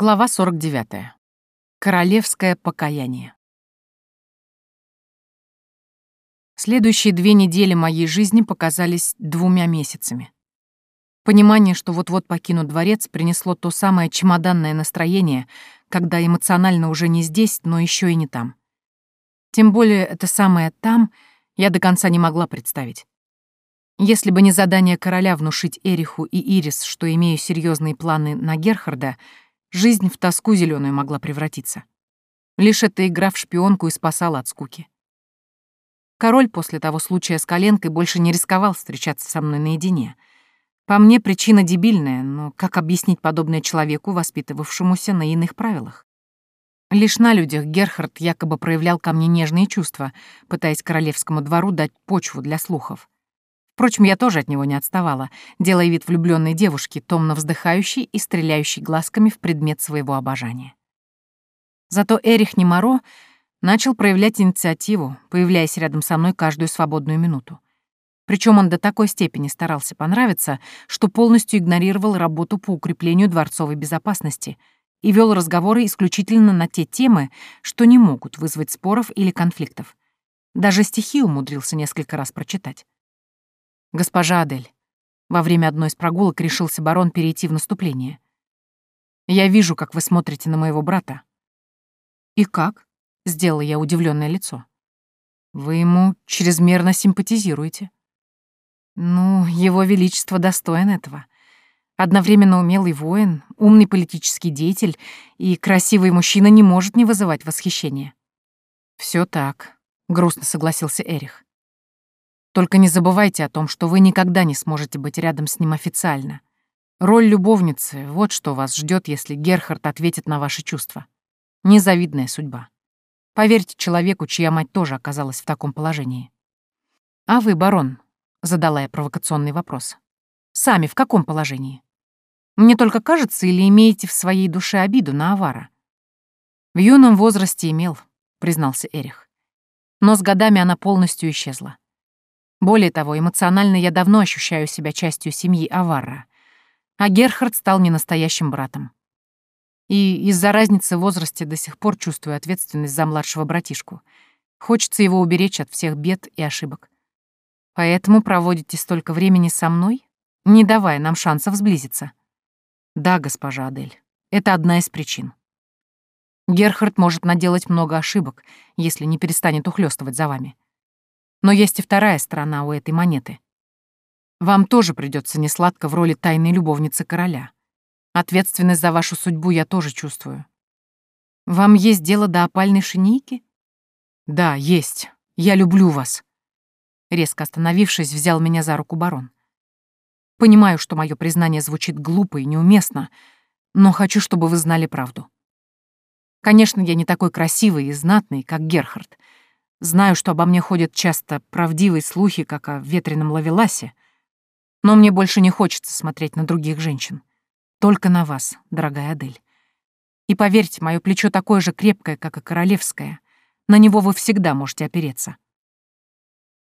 Глава 49. Королевское покаяние. Следующие две недели моей жизни показались двумя месяцами. Понимание, что вот-вот покину дворец, принесло то самое чемоданное настроение, когда эмоционально уже не здесь, но еще и не там. Тем более это самое «там» я до конца не могла представить. Если бы не задание короля внушить Эриху и Ирис, что имею серьезные планы на Герхарда — Жизнь в тоску зеленую могла превратиться. Лишь эта игра в шпионку и спасала от скуки. Король после того случая с коленкой больше не рисковал встречаться со мной наедине. По мне, причина дебильная, но как объяснить подобное человеку, воспитывавшемуся на иных правилах? Лишь на людях Герхард якобы проявлял ко мне нежные чувства, пытаясь королевскому двору дать почву для слухов. Впрочем, я тоже от него не отставала, делая вид влюбленной девушки, томно вздыхающей и стреляющей глазками в предмет своего обожания. Зато Эрих Немаро начал проявлять инициативу, появляясь рядом со мной каждую свободную минуту. Причем он до такой степени старался понравиться, что полностью игнорировал работу по укреплению дворцовой безопасности и вел разговоры исключительно на те темы, что не могут вызвать споров или конфликтов. Даже стихи умудрился несколько раз прочитать. «Госпожа Адель», во время одной из прогулок решился барон перейти в наступление. «Я вижу, как вы смотрите на моего брата». «И как?» — сделала я удивленное лицо. «Вы ему чрезмерно симпатизируете». «Ну, его величество достоин этого. Одновременно умелый воин, умный политический деятель и красивый мужчина не может не вызывать восхищения». Все так», — грустно согласился Эрих. Только не забывайте о том, что вы никогда не сможете быть рядом с ним официально. Роль любовницы — вот что вас ждет, если Герхард ответит на ваши чувства. Незавидная судьба. Поверьте человеку, чья мать тоже оказалась в таком положении. «А вы, барон?» — задала я провокационный вопрос. «Сами в каком положении? Мне только кажется, или имеете в своей душе обиду на Авара?» «В юном возрасте имел», — признался Эрих. Но с годами она полностью исчезла. Более того, эмоционально я давно ощущаю себя частью семьи Аварра, а Герхард стал мне настоящим братом. И из-за разницы в возрасте до сих пор чувствую ответственность за младшего братишку. Хочется его уберечь от всех бед и ошибок. Поэтому проводите столько времени со мной, не давая нам шансов сблизиться. Да, госпожа Адель, это одна из причин. Герхард может наделать много ошибок, если не перестанет ухлёстывать за вами. Но есть и вторая сторона у этой монеты. Вам тоже придется несладко в роли тайной любовницы короля. Ответственность за вашу судьбу я тоже чувствую. Вам есть дело до опальной шинейки? Да, есть. Я люблю вас. Резко остановившись, взял меня за руку барон. Понимаю, что мое признание звучит глупо и неуместно, но хочу, чтобы вы знали правду. Конечно, я не такой красивый и знатный, как Герхард, Знаю, что обо мне ходят часто правдивые слухи, как о ветреном лавеласе, но мне больше не хочется смотреть на других женщин. Только на вас, дорогая Адель. И поверьте, мое плечо такое же крепкое, как и королевское. На него вы всегда можете опереться.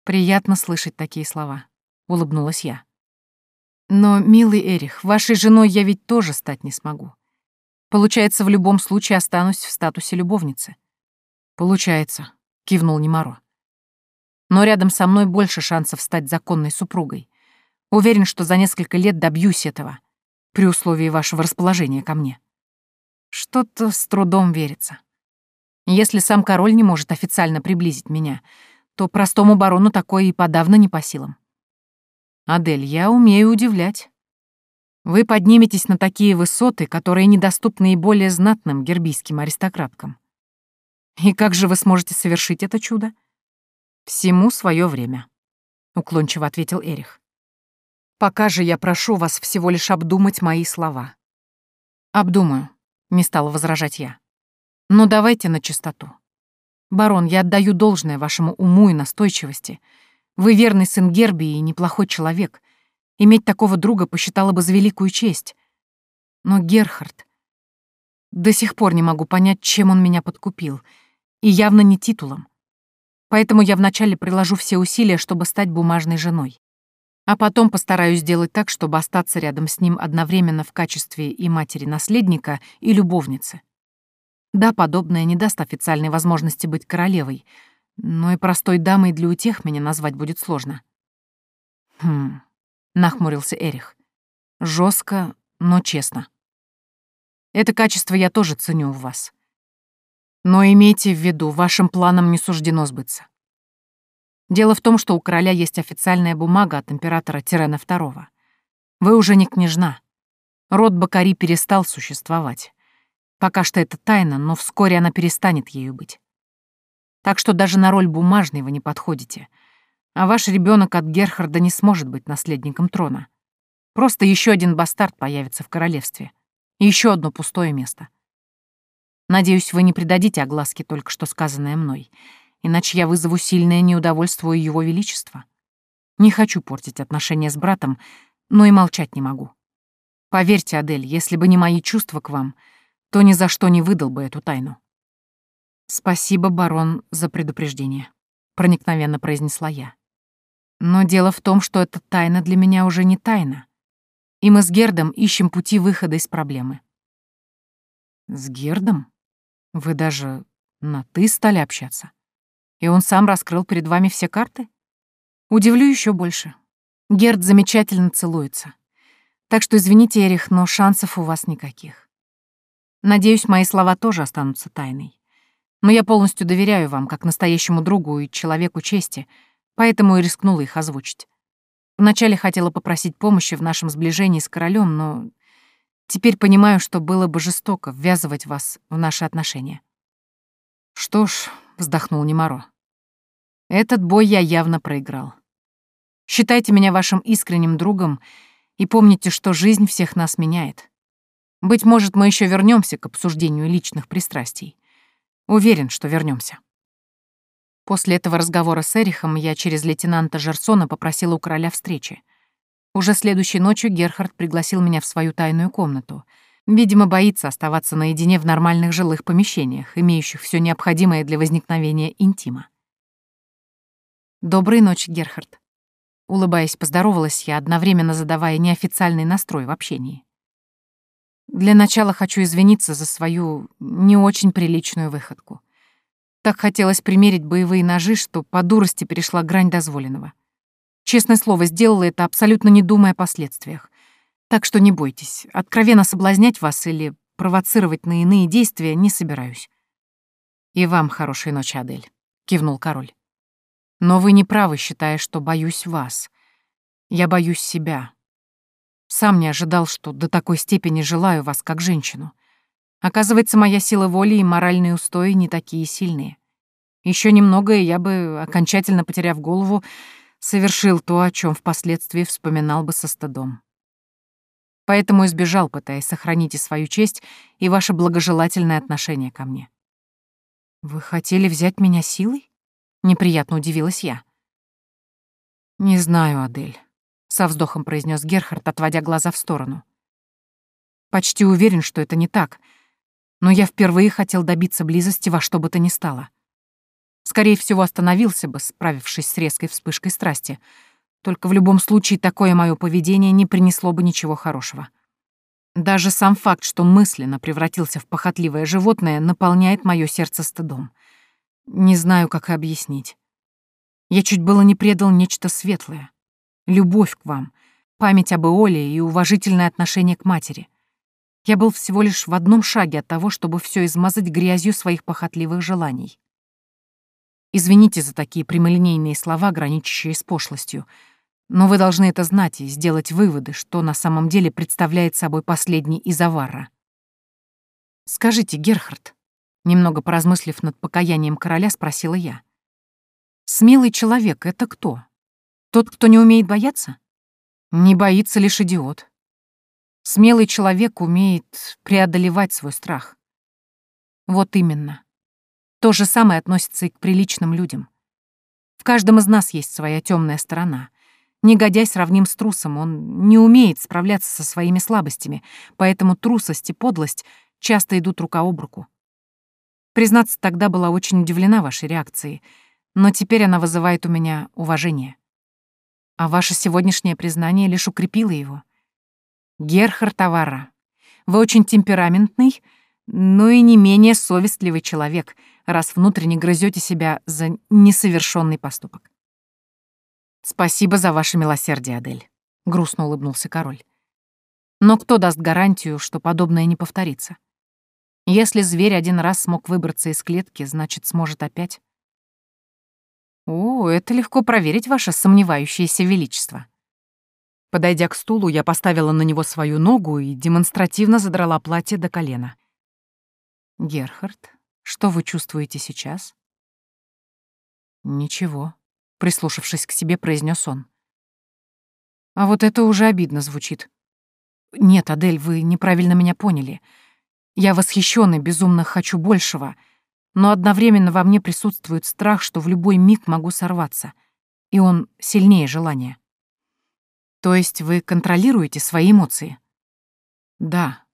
Приятно слышать такие слова, — улыбнулась я. Но, милый Эрих, вашей женой я ведь тоже стать не смогу. Получается, в любом случае останусь в статусе любовницы. Получается, — кивнул Немаро. «Но рядом со мной больше шансов стать законной супругой. Уверен, что за несколько лет добьюсь этого, при условии вашего расположения ко мне. Что-то с трудом верится. Если сам король не может официально приблизить меня, то простому барону такое и подавно не по силам. Адель, я умею удивлять. Вы подниметесь на такие высоты, которые недоступны и более знатным гербийским аристократкам. И как же вы сможете совершить это чудо? Всему свое время, уклончиво ответил Эрих. Пока же я прошу вас всего лишь обдумать мои слова. Обдумаю, не стала возражать я. Но давайте на чистоту. Барон, я отдаю должное вашему уму и настойчивости. Вы верный сын Гербии и неплохой человек. Иметь такого друга посчитала бы за великую честь. Но Герхард... До сих пор не могу понять, чем он меня подкупил — и явно не титулом. Поэтому я вначале приложу все усилия, чтобы стать бумажной женой. А потом постараюсь сделать так, чтобы остаться рядом с ним одновременно в качестве и матери-наследника, и любовницы. Да, подобное не даст официальной возможности быть королевой, но и простой дамой для утех меня назвать будет сложно. Хм, нахмурился Эрих. Жестко, но честно. Это качество я тоже ценю в вас. Но имейте в виду, вашим планам не суждено сбыться. Дело в том, что у короля есть официальная бумага от императора Тирена II. Вы уже не княжна. Род Бакари перестал существовать. Пока что это тайна, но вскоре она перестанет ею быть. Так что даже на роль бумажной вы не подходите. А ваш ребенок от Герхарда не сможет быть наследником трона. Просто еще один бастард появится в королевстве. Еще одно пустое место. Надеюсь, вы не придадите огласке только что сказанное мной, иначе я вызову сильное неудовольство у его величества. Не хочу портить отношения с братом, но и молчать не могу. Поверьте, Адель, если бы не мои чувства к вам — то ни за что не выдал бы эту тайну. «Спасибо, барон, за предупреждение», — проникновенно произнесла я. «Но дело в том, что эта тайна для меня уже не тайна, и мы с Гердом ищем пути выхода из проблемы». «С Гердом? Вы даже на «ты» стали общаться? И он сам раскрыл перед вами все карты? Удивлю еще больше. Герд замечательно целуется. Так что извините, Эрих, но шансов у вас никаких. Надеюсь, мои слова тоже останутся тайной. Но я полностью доверяю вам, как настоящему другу и человеку чести, поэтому и рискнула их озвучить. Вначале хотела попросить помощи в нашем сближении с королем, но теперь понимаю, что было бы жестоко ввязывать вас в наши отношения. Что ж, вздохнул Немаро. Этот бой я явно проиграл. Считайте меня вашим искренним другом и помните, что жизнь всех нас меняет. Быть может, мы еще вернемся к обсуждению личных пристрастий. Уверен, что вернемся. После этого разговора с Эрихом я через лейтенанта Жерсона попросила у короля встречи. Уже следующей ночью Герхард пригласил меня в свою тайную комнату. Видимо, боится оставаться наедине в нормальных жилых помещениях, имеющих все необходимое для возникновения интима. «Доброй ночи, Герхард». Улыбаясь, поздоровалась я, одновременно задавая неофициальный настрой в общении. Для начала хочу извиниться за свою не очень приличную выходку. Так хотелось примерить боевые ножи, что по дурости перешла грань дозволенного. Честное слово, сделала это, абсолютно не думая о последствиях. Так что не бойтесь, откровенно соблазнять вас или провоцировать на иные действия не собираюсь. «И вам хорошей ночи, Адель», — кивнул король. «Но вы не правы, считая, что боюсь вас. Я боюсь себя, сам не ожидал, что до такой степени желаю вас как женщину. Оказывается, моя сила воли и моральные устои не такие сильные. Еще немного, и я бы, окончательно потеряв голову, совершил то, о чем впоследствии вспоминал бы со стыдом. Поэтому избежал, пытаясь сохранить и свою честь, и ваше благожелательное отношение ко мне. «Вы хотели взять меня силой?» — неприятно удивилась я. «Не знаю, Адель со вздохом произнес Герхард, отводя глаза в сторону. Почти уверен, что это не так, но я впервые хотел добиться близости во что бы то ни стало. Скорее всего, остановился бы, справившись с резкой вспышкой страсти. Только в любом случае такое мое поведение не принесло бы ничего хорошего. Даже сам факт, что мысленно превратился в похотливое животное, наполняет мое сердце стыдом. Не знаю, как объяснить. Я чуть было не предал нечто светлое любовь к вам, память об Иоле и уважительное отношение к матери. Я был всего лишь в одном шаге от того, чтобы все измазать грязью своих похотливых желаний. Извините за такие прямолинейные слова, граничащие с пошлостью, но вы должны это знать и сделать выводы, что на самом деле представляет собой последний из авара. «Скажите, Герхард», немного поразмыслив над покаянием короля, спросила я, «смелый человек — это кто?» Тот, кто не умеет бояться? Не боится лишь идиот. Смелый человек умеет преодолевать свой страх. Вот именно. То же самое относится и к приличным людям. В каждом из нас есть своя темная сторона. Не годясь равним с трусом, он не умеет справляться со своими слабостями, поэтому трусость и подлость часто идут рука об руку. Признаться, тогда была очень удивлена вашей реакцией, но теперь она вызывает у меня уважение. а ваше сегодняшнее признание лишь укрепило его. Герхард Авара, вы очень темпераментный, но и не менее совестливый человек, раз внутренне грызете себя за несовершенный поступок. Спасибо за ваше милосердие, Адель, грустно улыбнулся король. Но кто даст гарантию, что подобное не повторится? Если зверь один раз смог выбраться из клетки, значит, сможет опять. О, это легко проверить, ваше сомневающееся величество. Подойдя к стулу, я поставила на него свою ногу и демонстративно задрала платье до колена. «Герхард, что вы чувствуете сейчас?» «Ничего», — прислушавшись к себе, произнес он. «А вот это уже обидно звучит. Нет, Адель, вы неправильно меня поняли. Я восхищен и безумно хочу большего, но одновременно во мне присутствует страх, что в любой миг могу сорваться, и он сильнее желания. То есть вы контролируете свои эмоции? Да.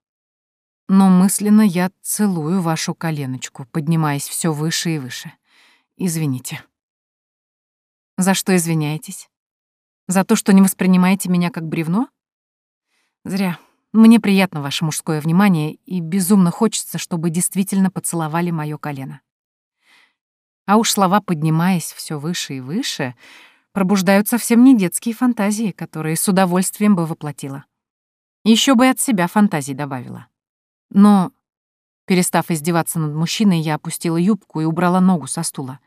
Но мысленно я целую вашу коленочку, поднимаясь все выше и выше. Извините. За что извиняетесь? За то, что не воспринимаете меня как бревно? Зря. Мне приятно ваше мужское внимание, и безумно хочется, чтобы действительно поцеловали мое колено. А уж слова, поднимаясь все выше и выше, пробуждают совсем не детские фантазии, которые с удовольствием бы воплотила. Еще бы от себя фантазий добавила. Но, перестав издеваться над мужчиной, я опустила юбку и убрала ногу со стула.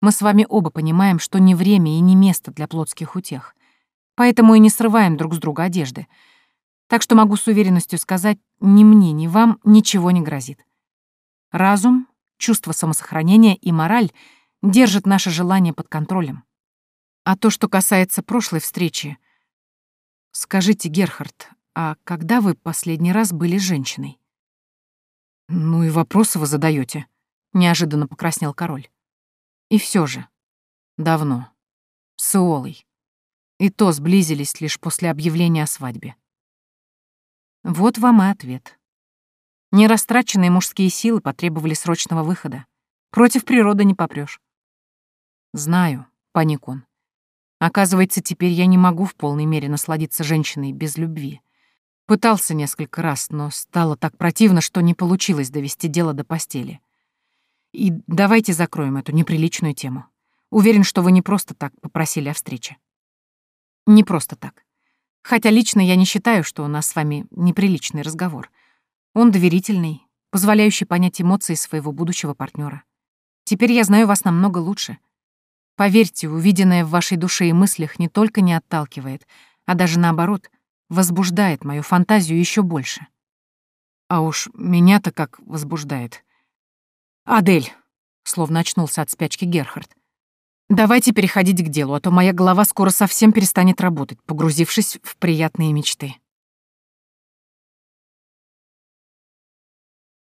Мы с вами оба понимаем, что не время и не место для плотских утех. Поэтому и не срываем друг с друга одежды — так что могу с уверенностью сказать, ни мне, ни вам ничего не грозит. Разум, чувство самосохранения и мораль держат наше желание под контролем. А то, что касается прошлой встречи... Скажите, Герхард, а когда вы последний раз были женщиной? Ну и вопросы вы задаете, неожиданно покраснел король. И все же. Давно. С Иолой. И то сблизились лишь после объявления о свадьбе. Вот вам и ответ. Нерастраченные мужские силы потребовали срочного выхода. Против природы не попрёшь. Знаю, паник он. Оказывается, теперь я не могу в полной мере насладиться женщиной без любви. Пытался несколько раз, но стало так противно, что не получилось довести дело до постели. И давайте закроем эту неприличную тему. Уверен, что вы не просто так попросили о встрече. Не просто так. Хотя лично я не считаю, что у нас с вами неприличный разговор. Он доверительный, позволяющий понять эмоции своего будущего партнера. Теперь я знаю вас намного лучше. Поверьте, увиденное в вашей душе и мыслях не только не отталкивает, а даже наоборот, возбуждает мою фантазию еще больше. А уж меня-то как возбуждает. «Адель!» — словно очнулся от спячки Герхард. Давайте переходить к делу, а то моя голова скоро совсем перестанет работать, погрузившись в приятные мечты.